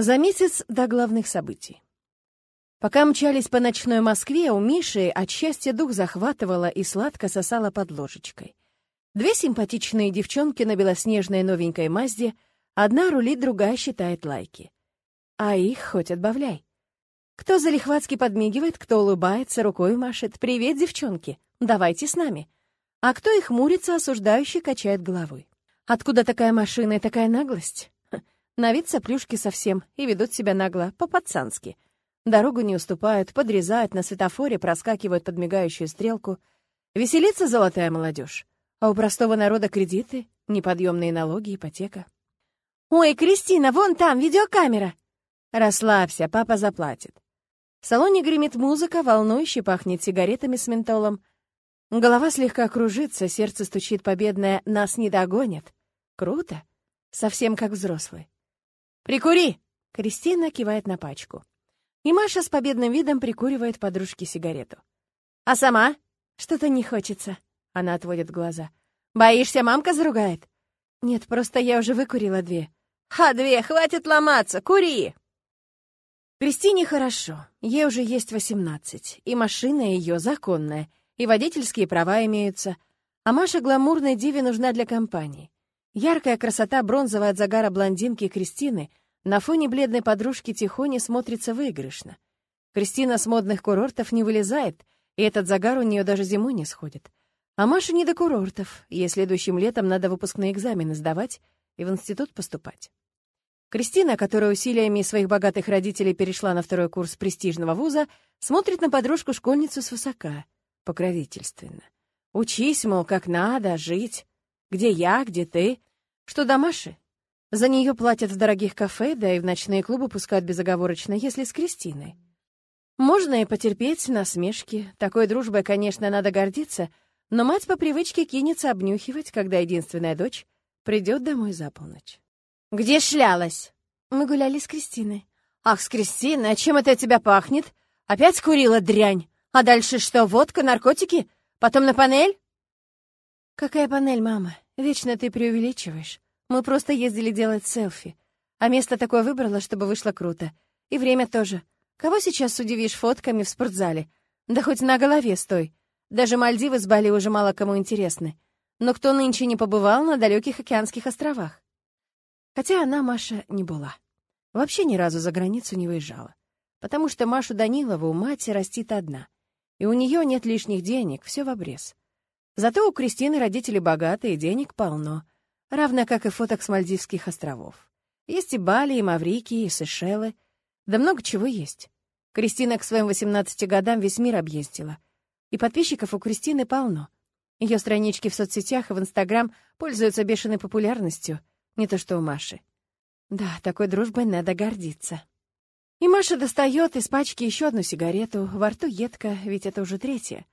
За месяц до главных событий. Пока мчались по ночной Москве, у Миши от счастья дух захватывала и сладко сосала под ложечкой. Две симпатичные девчонки на белоснежной новенькой Мазде, одна рулит, другая считает лайки. А их хоть отбавляй. Кто залихватски подмигивает, кто улыбается, рукой машет. «Привет, девчонки! Давайте с нами!» А кто их мурится, осуждающий, качает головой. Откуда такая машина и такая наглость? На вид соплюшки совсем и ведут себя нагло, по-пацански. Дорогу не уступают, подрезают, на светофоре проскакивают под мигающую стрелку. Веселится золотая молодежь. А у простого народа кредиты, неподъемные налоги, ипотека. «Ой, Кристина, вон там видеокамера!» «Расслабься, папа заплатит». В салоне гремит музыка, волнующе пахнет сигаретами с ментолом. Голова слегка кружится, сердце стучит победное «Нас не догонят». Круто. Совсем как взрослый. «Прикури!» — Кристина кивает на пачку. И Маша с победным видом прикуривает подружке сигарету. «А сама?» «Что-то не хочется», — она отводит глаза. «Боишься, мамка заругает?» «Нет, просто я уже выкурила две». «Ха, две, хватит ломаться, кури!» Кристине хорошо, ей уже есть восемнадцать, и машина ее законная, и водительские права имеются, а Маша гламурной диве нужна для компании. Яркая красота бронзовая от загара блондинки Кристины на фоне бледной подружки Тихони смотрится выигрышно. Кристина с модных курортов не вылезает, и этот загар у нее даже зимой не сходит. А Маша не до курортов, ей следующим летом надо выпускные экзамены сдавать и в институт поступать. Кристина, которая усилиями своих богатых родителей перешла на второй курс престижного вуза, смотрит на подружку-школьницу свысока, покровительственно. «Учись, мол, как надо, жить. Где я, где ты? Что до Маши? За нее платят в дорогих кафе, да и в ночные клубы пускают безоговорочно, если с Кристиной. Можно и потерпеть насмешки. Такой дружбой, конечно, надо гордиться, но мать по привычке кинется обнюхивать, когда единственная дочь придет домой за полночь. «Где шлялась?» «Мы гуляли с Кристиной». «Ах, с Кристиной, а чем это от тебя пахнет? Опять курила дрянь? А дальше что, водка, наркотики? Потом на панель?» «Какая панель, мама? Вечно ты преувеличиваешь. Мы просто ездили делать селфи. А место такое выбрала, чтобы вышло круто. И время тоже. Кого сейчас удивишь фотками в спортзале? Да хоть на голове стой. Даже Мальдивы с Бали уже мало кому интересны. Но кто нынче не побывал на далеких океанских островах? Хотя она, Маша, не была. Вообще ни разу за границу не выезжала. Потому что Машу Данилову мать растит одна. И у нее нет лишних денег, все в обрез. Зато у Кристины родители богатые, денег полно — равно как и фоток с Мальдивских островов. Есть и Бали, и Маврикии, и Сейшелы. Да много чего есть. Кристина к своим 18 годам весь мир объездила. И подписчиков у Кристины полно. Ее странички в соцсетях и в Инстаграм пользуются бешеной популярностью, не то что у Маши. Да, такой дружбой надо гордиться. И Маша достает из пачки еще одну сигарету, во рту едко, ведь это уже третья.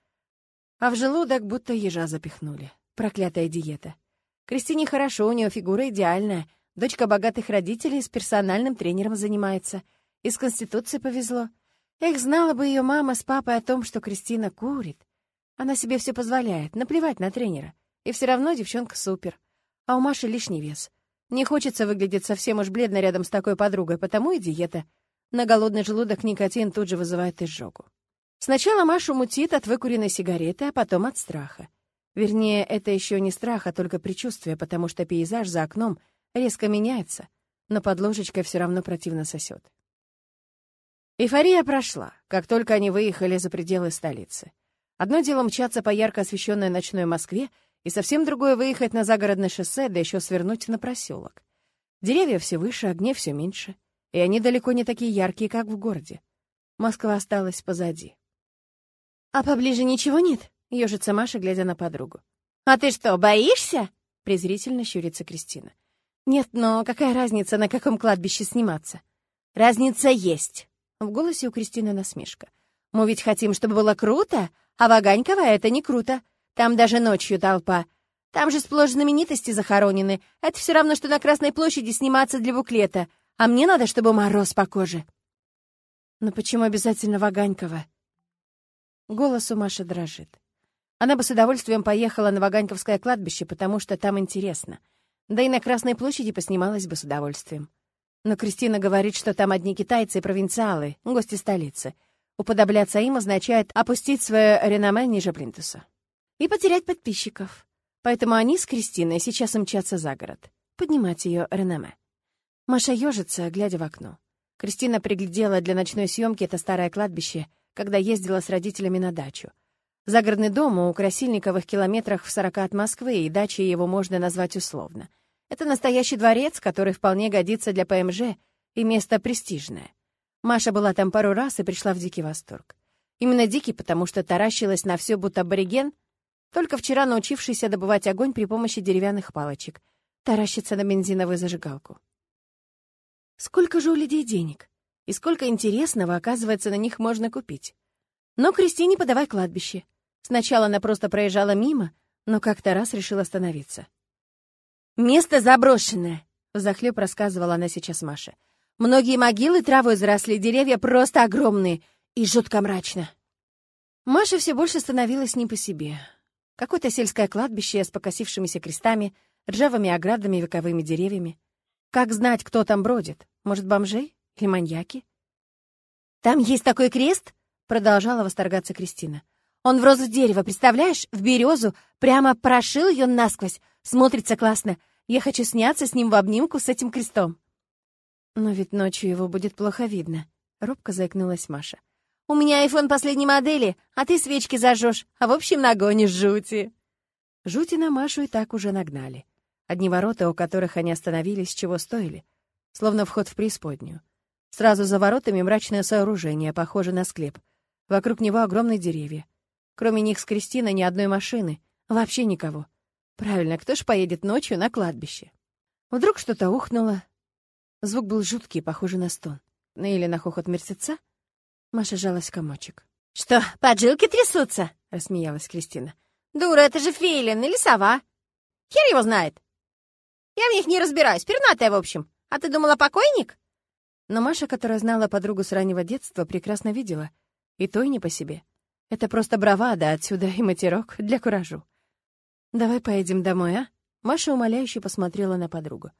А в желудок будто ежа запихнули. Проклятая диета. Кристине хорошо, у нее фигура идеальная. Дочка богатых родителей с персональным тренером занимается. Из Конституции повезло. Эх, знала бы ее мама с папой о том, что Кристина курит. Она себе все позволяет, наплевать на тренера. И все равно девчонка супер. А у Маши лишний вес. Не хочется выглядеть совсем уж бледно рядом с такой подругой, потому и диета. На голодный желудок никотин тут же вызывает изжогу. Сначала Машу мутит от выкуренной сигареты, а потом от страха. Вернее, это еще не страх, а только предчувствие, потому что пейзаж за окном резко меняется, но под ложечкой все равно противно сосет. Эйфория прошла, как только они выехали за пределы столицы. Одно дело мчаться по ярко освещенной ночной Москве, и совсем другое выехать на загородное шоссе, да еще свернуть на проселок. Деревья все выше, огней все меньше, и они далеко не такие яркие, как в городе. Москва осталась позади. «А поближе ничего нет?» — ежится Маша, глядя на подругу. «А ты что, боишься?» — презрительно щурится Кристина. «Нет, но какая разница, на каком кладбище сниматься?» «Разница есть!» — в голосе у Кристины насмешка. «Мы ведь хотим, чтобы было круто, а Ваганьково — это не круто. Там даже ночью толпа. Там же сплошь знаменитости захоронены. Это все равно, что на Красной площади сниматься для буклета. А мне надо, чтобы мороз по коже». «Но почему обязательно Ваганьково?» Голос у Маши дрожит. Она бы с удовольствием поехала на Ваганьковское кладбище, потому что там интересно. Да и на Красной площади поснималась бы с удовольствием. Но Кристина говорит, что там одни китайцы и провинциалы, гости столицы. Уподобляться им означает опустить свое реноме ниже плинтуса. И потерять подписчиков. Поэтому они с Кристиной сейчас мчатся за город. Поднимать ее реноме. Маша ежится, глядя в окно. Кристина приглядела для ночной съемки это старое кладбище, когда ездила с родителями на дачу. Загородный дом у Красильниковых километрах в сорока от Москвы, и дачей его можно назвать условно. Это настоящий дворец, который вполне годится для ПМЖ, и место престижное. Маша была там пару раз и пришла в дикий восторг. Именно дикий, потому что таращилась на все, будто абориген, только вчера научившийся добывать огонь при помощи деревянных палочек, таращится на бензиновую зажигалку. Сколько же у людей денег? И сколько интересного, оказывается, на них можно купить? Но Кристине подавай кладбище. Сначала она просто проезжала мимо, но как-то раз решила остановиться. «Место заброшенное», — взахлеб рассказывала она сейчас Маше. «Многие могилы травой заросли, деревья просто огромные и жутко мрачно». Маша все больше становилась не по себе. Какое-то сельское кладбище с покосившимися крестами, ржавыми оградами и вековыми деревьями. Как знать, кто там бродит? Может, бомжи или маньяки? «Там есть такой крест?» — продолжала восторгаться Кристина. «Он в дерево, представляешь? В березу. Прямо прошил ее насквозь. Смотрится классно. Я хочу сняться с ним в обнимку с этим крестом». «Но ведь ночью его будет плохо видно», — робко заикнулась Маша. «У меня айфон последней модели, а ты свечки зажжешь, а в общем нагонишь жути». Жути на Машу и так уже нагнали. Одни ворота, у которых они остановились, чего стоили, словно вход в преисподнюю. Сразу за воротами мрачное сооружение, похоже на склеп. Вокруг него огромные деревья. Кроме них с Кристиной ни одной машины, вообще никого. Правильно, кто ж поедет ночью на кладбище? Вдруг что-то ухнуло. Звук был жуткий, похожий на стон. Или на хохот мерцеца. Маша жалась комочек. «Что, поджилки трясутся?» — рассмеялась Кристина. «Дура, это же фейлин или сова. Хер его знает. Я в них не разбираюсь, пернатая, в общем. А ты думала, покойник?» Но Маша, которая знала подругу с раннего детства, прекрасно видела. И то и не по себе. Это просто бравада, отсюда и матерок для куражу. «Давай поедем домой, а?» Маша умоляюще посмотрела на подругу.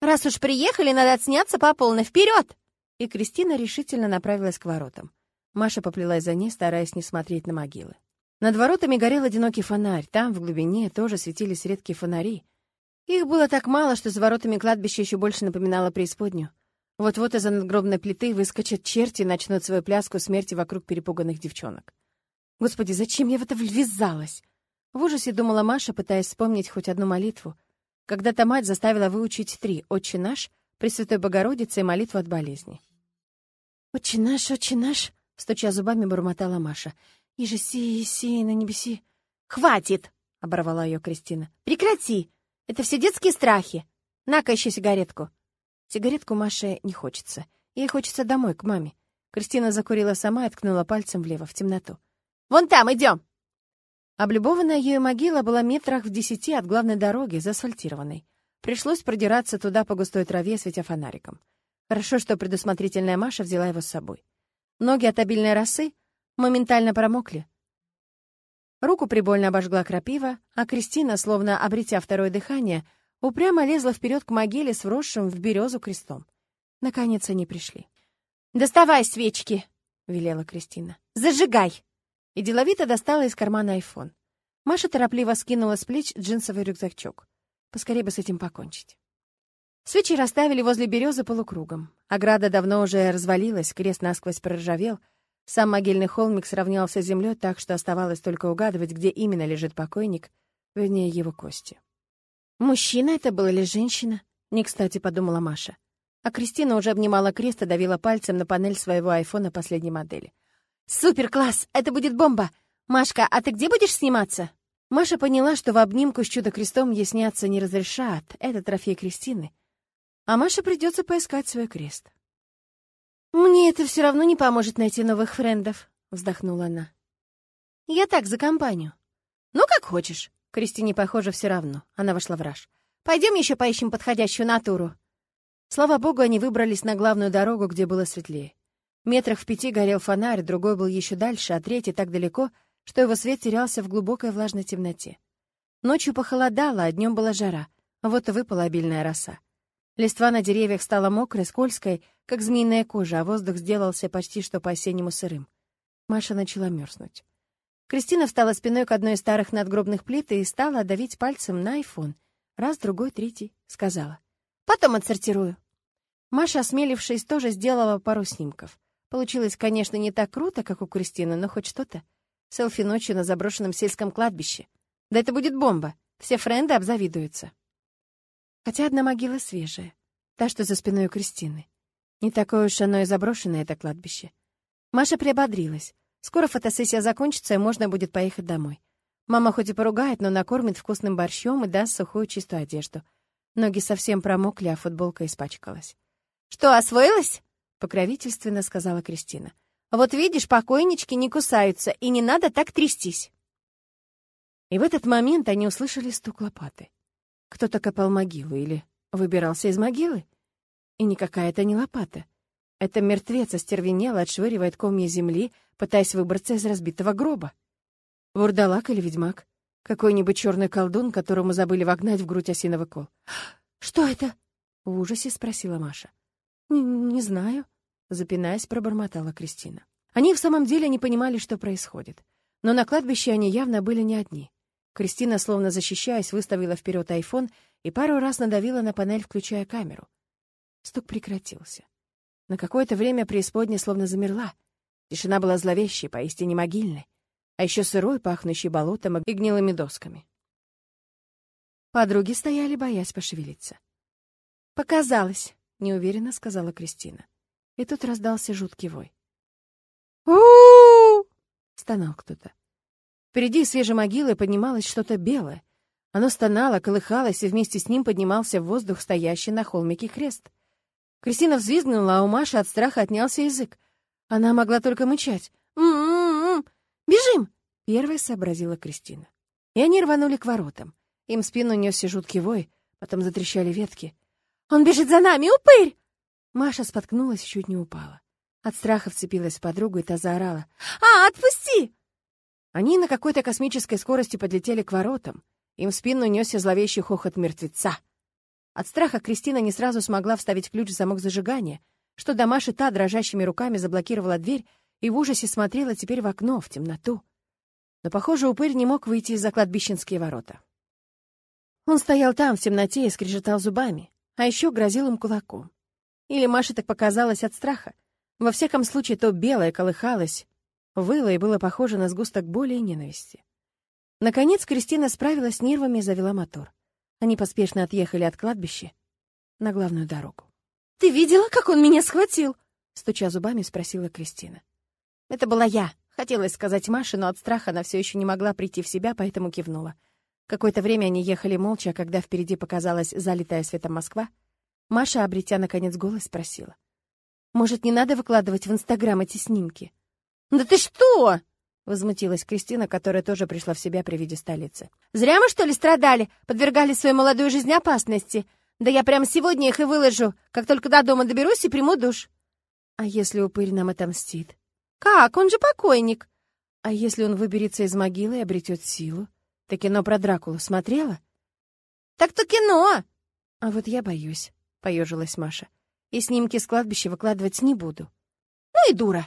«Раз уж приехали, надо отсняться по полной. Вперед!» И Кристина решительно направилась к воротам. Маша поплелась за ней, стараясь не смотреть на могилы. Над воротами горел одинокий фонарь. Там, в глубине, тоже светились редкие фонари. Их было так мало, что за воротами кладбище еще больше напоминало преисподнюю. Вот-вот из-за надгробной плиты выскочат черти и начнут свою пляску смерти вокруг перепуганных девчонок. Господи, зачем я в это ввязалась? В ужасе думала Маша, пытаясь вспомнить хоть одну молитву. Когда-то мать заставила выучить три «Отче наш», «Пресвятой Богородице» и молитву от болезни. «Отче наш, отче наш», — стуча зубами, бормотала Маша. «Иже си, си, на небеси». «Хватит!» — оборвала ее Кристина. «Прекрати! Это все детские страхи. На-ка еще сигаретку». Сигаретку Маше не хочется. Ей хочется домой, к маме. Кристина закурила сама и ткнула пальцем влево, в темноту. «Вон там, идем!» Облюбованная ею могила была метрах в десяти от главной дороги, заасфальтированной. Пришлось продираться туда по густой траве, светя фонариком. Хорошо, что предусмотрительная Маша взяла его с собой. Ноги от обильной росы моментально промокли. Руку прибольно обожгла крапива, а Кристина, словно обретя второе дыхание, упрямо лезла вперед к могиле с вросшим в березу крестом. Наконец они пришли. «Доставай свечки!» — велела Кристина. «Зажигай!» И деловито достала из кармана айфон. Маша торопливо скинула с плеч джинсовый рюкзачок. Поскорее бы с этим покончить. Свечи расставили возле березы полукругом. Ограда давно уже развалилась, крест насквозь проржавел. Сам могильный холмик сравнялся с землей так, что оставалось только угадывать, где именно лежит покойник, вернее, его кости. Мужчина это был или женщина? Не кстати подумала Маша. А Кристина уже обнимала крест и давила пальцем на панель своего айфона последней модели. «Супер, класс! Это будет бомба! Машка, а ты где будешь сниматься?» Маша поняла, что в обнимку с чудо-крестом ей сняться не разрешат. Это трофей Кристины. А Маше придется поискать свой крест. «Мне это все равно не поможет найти новых френдов», — вздохнула она. «Я так, за компанию». «Ну, как хочешь». Кристине, похоже, все равно. Она вошла в раж. Пойдем еще поищем подходящую натуру. Слава богу, они выбрались на главную дорогу, где было светлее. Метрах в пяти горел фонарь, другой был еще дальше, а третий так далеко, что его свет терялся в глубокой влажной темноте. Ночью похолодало, а днем была жара, вот и выпала обильная роса. Листва на деревьях стала мокрой, скользкой, как змеиная кожа, а воздух сделался почти что по-осеннему сырым. Маша начала мерзнуть. Кристина встала спиной к одной из старых надгробных плит и стала давить пальцем на айфон. Раз, другой, третий. Сказала. «Потом отсортирую». Маша, осмелившись, тоже сделала пару снимков. Получилось, конечно, не так круто, как у Кристины, но хоть что-то. Селфи ночью на заброшенном сельском кладбище. Да это будет бомба. Все френды обзавидуются. Хотя одна могила свежая. Та, что за спиной у Кристины. Не такое уж оно и заброшенное, это кладбище. Маша приободрилась. Скоро фотосессия закончится, и можно будет поехать домой. Мама хоть и поругает, но накормит вкусным борщом и даст сухую чистую одежду. Ноги совсем промокли, а футболка испачкалась. «Что, освоилась?» — покровительственно сказала Кристина. «Вот видишь, покойнички не кусаются, и не надо так трястись». И в этот момент они услышали стук лопаты. Кто-то копал могилу или выбирался из могилы. И никакая это не лопата. Это мертвец остервенело отшвыривает комья земли, пытаясь выбраться из разбитого гроба. Вурдалак или ведьмак? Какой-нибудь черный колдун, которому забыли вогнать в грудь осиновый кол. «Что это?» — в ужасе спросила Маша. «Не, не знаю», — запинаясь, пробормотала Кристина. Они в самом деле не понимали, что происходит. Но на кладбище они явно были не одни. Кристина, словно защищаясь, выставила вперед айфон и пару раз надавила на панель, включая камеру. Стук прекратился. На какое-то время преисподня словно замерла. Тишина была зловещей, поистине могильной, а еще сырой, пахнущей болотом и гнилыми досками. Подруги стояли, боясь пошевелиться. «Показалось», — неуверенно сказала Кристина. И тут раздался жуткий вой. у стонал кто-то. Впереди свежей могилы поднималось что-то белое. Оно стонало, колыхалось, и вместе с ним поднимался в воздух стоящий на холмике крест. Кристина взвизгнула, а у Маши от страха отнялся язык. Она могла только мычать. «М-м-м! Бежим!» — первой сообразила Кристина. И они рванули к воротам. Им в спину несся жуткий вой, потом затрещали ветки. «Он бежит за нами! Упырь!» Маша споткнулась и чуть не упала. От страха вцепилась в подругу, и та заорала. «А, отпусти!» Они на какой-то космической скорости подлетели к воротам. Им в спину несся зловещий хохот мертвеца. От страха Кристина не сразу смогла вставить ключ в замок зажигания, что до Маши та дрожащими руками заблокировала дверь и в ужасе смотрела теперь в окно, в темноту. Но, похоже, упырь не мог выйти из-за кладбищенские ворота. Он стоял там, в темноте, и скрежетал зубами, а еще грозил им кулаком. Или Маше так показалось от страха. Во всяком случае, то белое колыхалось, Выло и было похоже на сгусток боли и ненависти. Наконец Кристина справилась с нервами и завела мотор. Они поспешно отъехали от кладбища на главную дорогу. «Ты видела, как он меня схватил?» Стуча зубами, спросила Кристина. «Это была я», — хотелось сказать Маше, но от страха она все еще не могла прийти в себя, поэтому кивнула. Какое-то время они ехали молча, а когда впереди показалась залитая светом Москва, Маша, обретя наконец голос, спросила. «Может, не надо выкладывать в Инстаграм эти снимки?» «Да ты что?» — возмутилась Кристина, которая тоже пришла в себя при виде столицы. «Зря мы, что ли, страдали, подвергали свою молодую жизнь опасности? Да я прямо сегодня их и выложу, как только до дома доберусь и приму душ». «А если упырь нам отомстит?» «Как? Он же покойник». «А если он выберется из могилы и обретет силу? Ты кино про Дракулу смотрела?» «Так-то кино!» «А вот я боюсь», — поежилась Маша. «И снимки с кладбища выкладывать не буду». «Ну и дура!»